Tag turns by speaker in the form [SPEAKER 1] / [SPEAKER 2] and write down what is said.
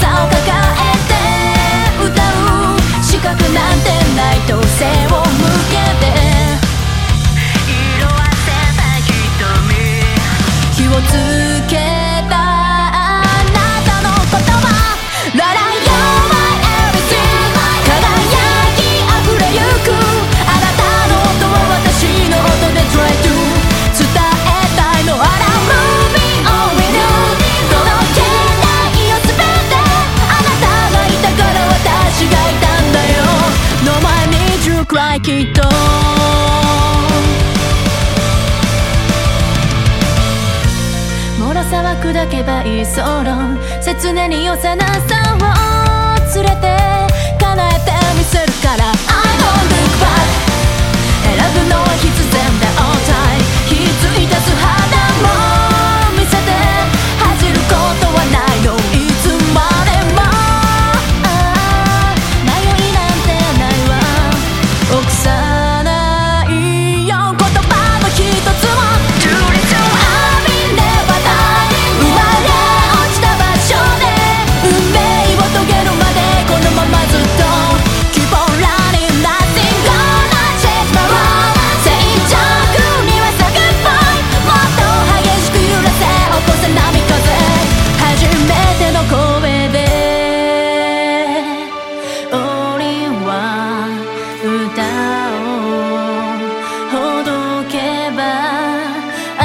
[SPEAKER 1] 抱えて歌う資格なんてないと背を向けて色あせた瞳火をつはきっともろさは砕けばいいそろ切ねに幼さを連れて叶えてみせるから。